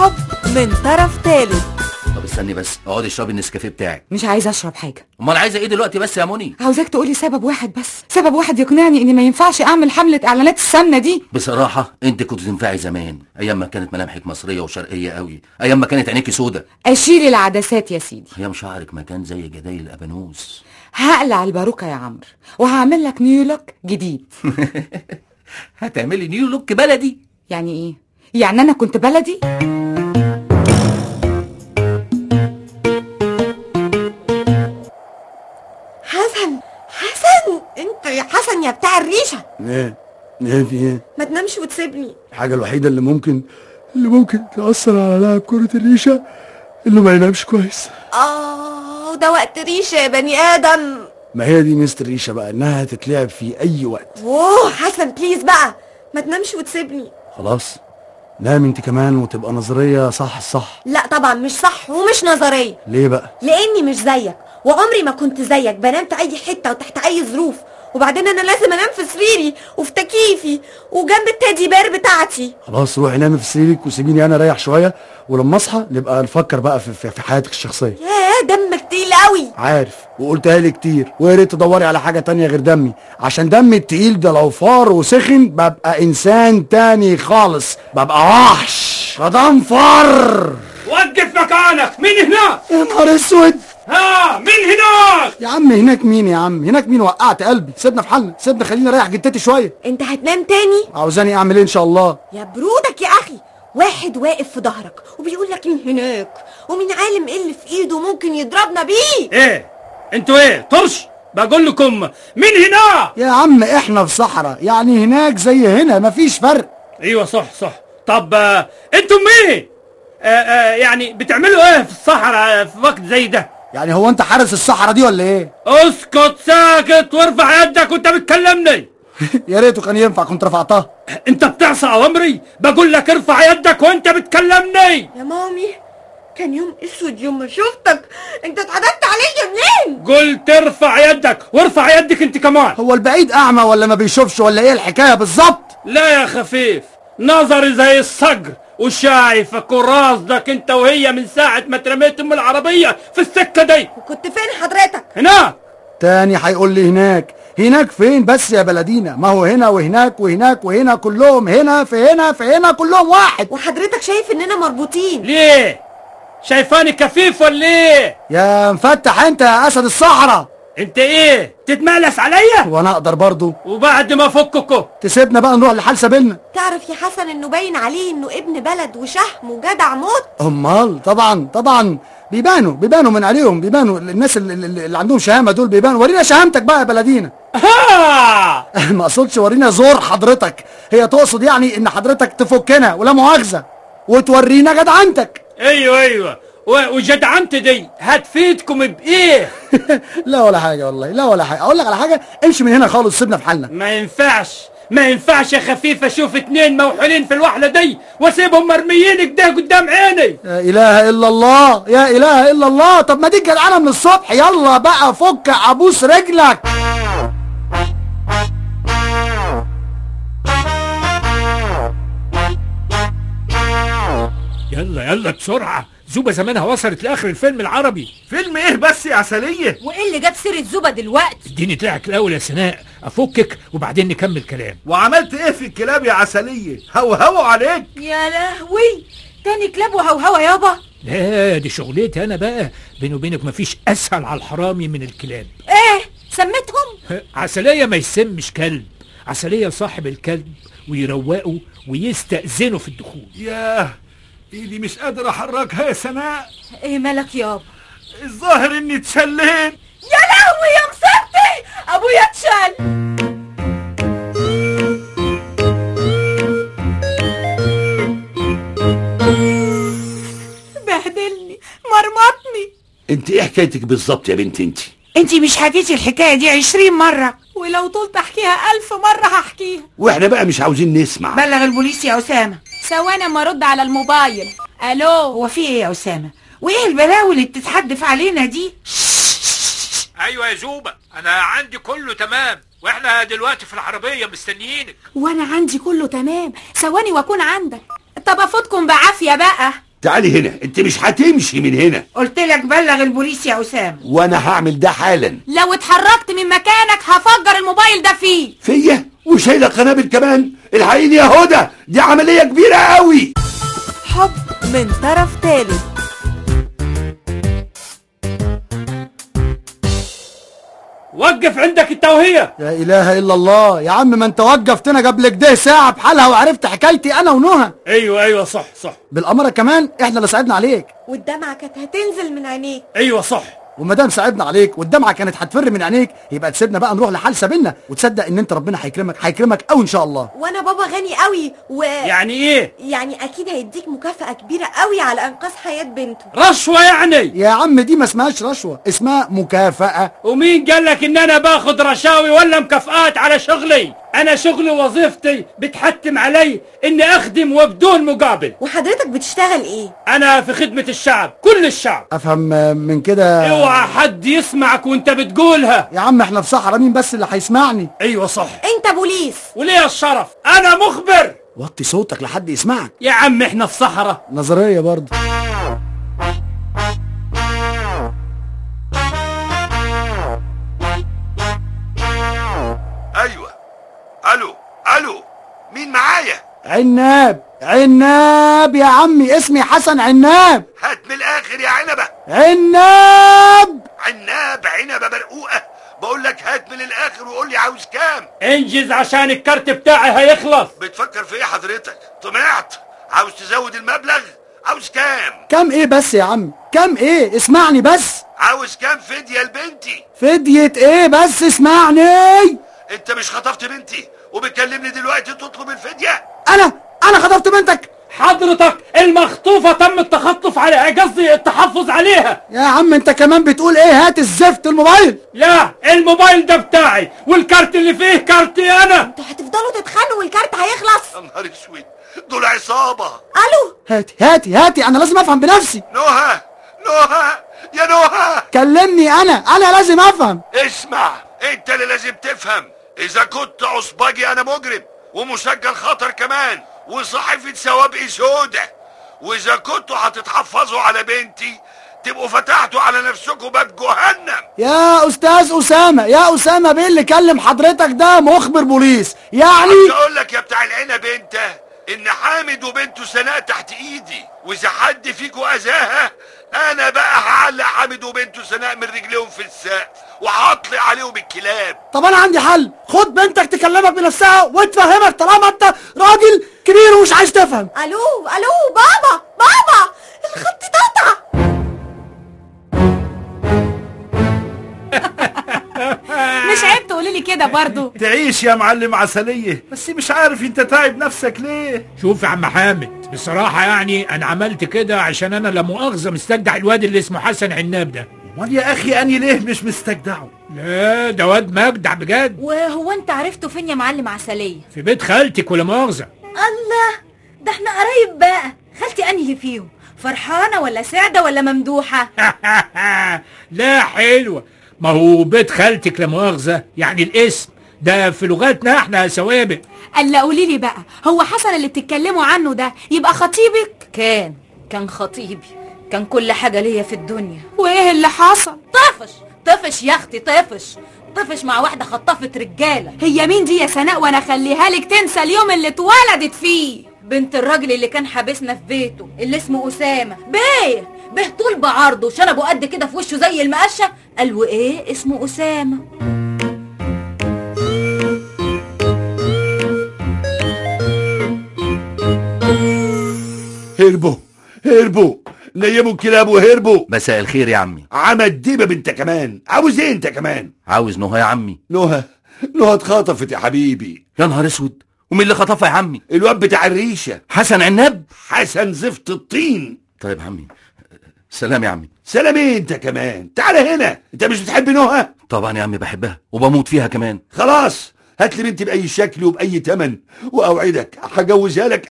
حب من طرف ثالث طب استني بس اقعدي اشربي النسكافيه بتاعك. مش عايزه أشرب حاجة. امال عايزة إيه دلوقتي بس يا مني؟ عاوزاك تقولي سبب واحد بس. سبب واحد يقنعني إني ما ينفعش أعمل حملة إعلانات السمنة دي. بصراحة انت كنت تنفعي زمان أيام ما كانت ملامحك مصرية وشرقية قوي أيام ما كانت عينيكي سودا أشيل العدسات يا سيدي. أيام شعرك ما كان زي جدايل الأبانوس. هقلع الباروكة يا عمرو وهعمل لك new look جديد. هتعملي new look بلدي؟ يعني إيه؟ يعني أنا كنت بلدي؟ حسن! حسن! انت يا حسن يا بتاع الريشة! إيه إيه في إيه ما تنامش وتسيبني. الحاجة الوحيدة اللي ممكن اللي ممكن تأثر على لاعب كرة الريشة إنه ما ينامش كويس. آه ده وقت ريشة يا بني آدم. ما هي دي ميزة الريشة بقى إنها تتلعب في أي وقت. أوه حسن بليز بقى ما تنامش وتسيبني. خلاص نام أنت كمان وتبقى نظرية صح الصح لا طبعا مش صح ومش نظرية. ليه بقى؟ لأني مش زيك. وعمري ما كنت زيك بنام في أي حتة وتحت أي ظروف. وبعدين أنا لازم أنام في سريري وفي تكييفي وجنب التeddy بير بتاعتي. خلاص روحي نامي في سريرك وسيبيني أنا اريح شوية ولما أصحى نبقى نفكر بقى في, في, في حياتك الشخصية. ياه دمك تقيل قوي عارف وقلتها لي كتير ويا ريت تدوري على حاجة تانية غير دمي. عشان دمي التقيل ده لو فار وسخن ببقى إنسان تاني خالص ببقى وحش. مدام فر وقف مكانك مين هناك يا نهار أسود! ها مين هناك؟ يا عم هناك مين يا عم؟ هناك مين؟ وقعت قلبي. سيبنا في حالنا سيبنا خلينا اريح جدتي شوية. انت هتنام تاني؟ عاوزاني أعمل إيه إن شاء الله؟ يا برودك يا أخي واحد واقف في ظهرك وبيقول لك مين هناك ومين عالم إيه اللي في إيده ممكن يضربنا بيه. إيه؟ أنتوا إيه؟ طرش؟ بقول لكم مين هناك يا عم إحنا في صحراء يعني هناك زي هنا مفيش فرق. أيوه صح صح. طب آه، أنتوا مين؟ آه آه يعني بتعملوا إيه في الصحراء في وقت زي ده؟ يعني هو انت حارس الصحراء دي ولا إيه؟ اسكت ساكت وارفع يدك وانت بتكلمني. يا ريته كان ينفع كنت رفعتها. انت بتعصى أوامري؟ بقول لك ارفع يدك وانت بتكلمني. يا مامي كان يوم أسود يوم ما شفتك. انت اتعددت عليا منين؟ قلت ارفع يدك وارفع يدك انت كمان. هو البعيد أعمى ولا ما بيشوفش ولا إيه الحكاية بالظبط؟ لا يا خفيف نظري زي الصقر. وشايفك وراصدك انت وهي من ساعة ما ترميت أم العربية في السكة دي. وكنت فين حضرتك؟ هناك. تاني هيقول لي هناك. هناك فين بس يا بلدينا؟ ما هو هنا وهناك وهناك وهنا كلهم هنا في هنا في هنا كلهم واحد. وحضرتك شايف إننا مربوطين. ليه؟ شايفاني كفيف ولا إيه؟ يا مفتح أنت يا أسد الصحراء. انت إيه؟ تتمالس عليا؟ وأنا أقدر برضو. وبعد ما فككوا. تسيبنا بقى نروح لحال سبيلنا تعرف يا حسن انه باين عليه انه ابن بلد وشهم وجدع موت؟ امال طبعا طبعا. بيبانوا بيبانوا من عليهم بيبانوا. الناس اللي, اللي اللي عندهم شهامة دول بيبانوا. ورينا شهامتك بقى يا بلدينا ها ما اقصدش ورينا زور حضرتك. هي تقصد يعني ان حضرتك تفكنا ولا مؤاخذه وتورينا جدعنتك. أيوه أيوه. وجدعنت دي. هتفيدكم بإيه؟ لا ولا حاجة والله لا ولا حاجة. أقول لك على حاجة امشي من هنا خالص سيبنا في حالنا. ما ينفعش ما ينفعش يا خفيف أشوف اتنين موحولين في الوحلة دي واسيبهم مرميين كده قدام عيني. يا إله إلا الله يا إله إلا الله. طب ما دي جدعانة من الصبح يلا بقى فك ابوس رجلك. يلا يلا بسرعة. زوبة زمانها وصلت لآخر الفيلم العربي. فيلم إيه بس يا عسلية؟ وإيه اللي جاب سيرة زوبة دلوقتي؟ اديني طلعك الأول يا سناء أفكك وبعدين نكمل كلام. وعملت إيه في الكلاب يا عسلية؟ هوهوا عليك. يا لهوي! تاني كلاب وهوهوة يابا. لا دي شغلتي أنا بقى. بيني وبينك مفيش أسهل على الحرامي من الكلاب. إيه؟ سميتهم؟ عسلية ما يسمش كلب. عسلية صاحب الكلب ويروقه ويستأذنه في الدخول. ياه! إيدي مش قادر أحركها يا سناء إيه مالك يابا؟ الظاهر إني اتشليت. يا لهوي يا مصيبتي أبويا اتشل! بهدلني مرمطني. أنت إيه حكايتك بالظبط يا بنت أنت؟ انتي مش حكيتي الحكاية دي عشرين مرة. ولو طولت أحكيها ألف مرة هحكيها. وإحنا بقى مش عاوزين نسمع. بلغ البوليس يا أسامة. ثواني اما ارد على الموبايل. ألو؟ هو في إيه يا أسامة؟ وإيه البلاوي اللي بتتحدف علينا دي؟ أيوة يا زوبة أنا عندي كله تمام وإحنا دلوقتي في العربية مستنيينك. وأنا عندي كله تمام. ثواني وأكون عندك. طب أفوتكم بعافية بقى. تعالي هنا أنت مش هتمشي من هنا. قلت لك بلغ البوليس يا أسامة. وأنا هعمل ده حالا. لو اتحركت من مكانك هفجر الموبايل ده فيه. فيا؟ وشايلة قنابل كمان. الحقيني يا هدى دي عملية كبيرة قوي. حب من طرف ثالث وقف عندك التوهية. يا إله إلا الله. يا عم ما أنت وقفتنا قبل كده ساعة بحالها وعرفت حكايتي أنا ونهى أيوه أيوه صح صح. بالاماره كمان إحنا اللي ساعدنا عليك. والدمعة كانت هتنزل من عينيك. أيوه صح. وما دام ساعدنا عليك والدمعة كانت هتفر من عينيك يبقى تسيبنا بقى نروح لحال سبيلنا وتصدق إن أنت ربنا هيكرمك هيكرمك قوي إن شاء الله. وأنا بابا غني قوي و يعني إيه؟ يعني أكيد هيديك مكافأة كبيرة قوي على إنقاذ حياة بنته. رشوة يعني؟ يا عم دي ما اسمهاش رشوة اسمها مكافأة. ومين قال لك إن أنا باخد رشاوي ولا مكافآت على شغلي؟ أنا شغلي ووظيفتي بتحتم علي إني أخدم وبدون مقابل. وحضرتك بتشتغل إيه؟ أنا في خدمة الشعب كل الشعب. أفهم آه، من كده اوعى حد يسمعك وأنت بتقولها. يا عم إحنا في صحرا مين بس اللي هيسمعني؟ أيوه صح. أنت بوليس. وليه الشرف؟ أنا مخبر. وطي صوتك لحد يسمعك. يا عم إحنا في صحراء. نظرية برضه. مين معايا. عناب عناب يا عمي اسمي حسن عناب. هات من الآخر يا عنبة. عناب. عناب عنبة برقوقه بقول لك هات من الآخر وقول لي عاوز كام. انجز عشان الكارت بتاعي هيخلص. بتفكر في إيه حضرتك؟ طمعت. عاوز تزود المبلغ؟ عاوز كام؟ كام إيه بس يا عم كام إيه؟ اسمعني بس. عاوز كام فدية لبنتي؟ فدية إيه بس؟ اسمعني. أنت مش خطفت بنتي. وبتكلمني دلوقتي تطلب الفدية. أنا أنا خطفت بنتك. حضرتك المخطوفة تم التخطف عليها قصدي التحفظ عليها. يا عم أنت كمان بتقول إيه؟ هات الزفت الموبايل. لا الموبايل ده بتاعي والكارت اللي فيه كارتي أنا. أنتوا هتفضلوا تتخانقوا والكارت هيخلص. يا نهار أسود دول عصابة. ألو. هاتي هاتي هاتي أنا لازم أفهم بنفسي. نهى نهى يا نهى كلمني أنا أنا لازم أفهم. اسمع أنت اللي لازم تفهم. إذا كنت عصبجي أنا مجرم ومسجل خطر كمان وصحيفة سوابق سودة وإذا كنتوا هتتحفظوا على بنتي تبقوا فتحتوا على نفسكم باب جهنم. يا أستاذ أسامة يا أسامة بيه اللي كلم حضرتك ده مخبر بوليس. يعني أقول لك يا بتاع العنب أنت إن حامد وبنته سناء تحت إيدي. وإذا حد فيكوا أذاها أنا بقى هعلق حامد وبنته سناء من رجليهم في السقف. وهطلق عليهم الكلاب. طب أنا عندي حل. خد بنتك تكلمك بنفسها وتفهمك طالما أنت راجل كبير ومش عايز تفهم. ألو ألو بابا بابا الخط اتقطع مش عيب تقولي لي كده برضو. تعيش يا معلم عسلية. بس مش عارف أنت تعب نفسك ليه. شوف يا عم حامد بصراحة يعني أنا عملت كده عشان أنا لا مؤاخذة مستجدع الواد اللي اسمه حسن عناب ده. امال يا أخي اني ليه مش مستجدعه؟ لا ده واد مجدع بجد. وهو أنت عرفته فين يا معلم عسلية؟ في بيت خالتك ولا مؤاخذة الله ده إحنا قرايب بقى. خالتي أنهي فيهم؟ فرحانة ولا سعدة ولا ممدوحة؟ لا حلوة. ما هو بيت خالتك لا مؤاخذة يعني الاسم. ده في لغتنا إحنا سوابق. ألا قولي لي بقى هو حسن اللي بتتكلموا عنه ده يبقى خطيبك؟ كان كان خطيبي. كان كل حاجة ليا في الدنيا. وإيه اللي حصل؟ طفش طفش يا أختي طفش. طفش مع واحدة خطفت رجالة. هي مين دي يا سناء؟ وأنا أخليها لك تنسى اليوم اللي اتولدت فيه. بنت الراجل اللي كان حابسنا في بيته اللي اسمه أسامة. بيه بيه طول بعرضه. شنبه قد كده في وشه زي المقشة. قال وايه اسمه أسامة. هربوا هربوا. نيموا الكلاب وهربوا. مساء الخير يا عمي. عمل ديبة انت كمان. عاوز إيه انت كمان؟ عاوز نهى يا عمي. نهى؟ نهى اتخطفت يا حبيبي. يا نهار اسود. ومين اللي خطفها يا عمي؟ الواد بتاع الريشة. حسن عناب. حسن زفت الطين. طيب يا عمي. سلام يا عمي. سلام إيه انت كمان؟ تعال هنا. انت مش بتحب نهى؟ طبعا يا عمي بحبها وبموت فيها كمان. خلاص. هات لي بنتي بأي شكل وبأي تمن وأوعدك هجوزها لك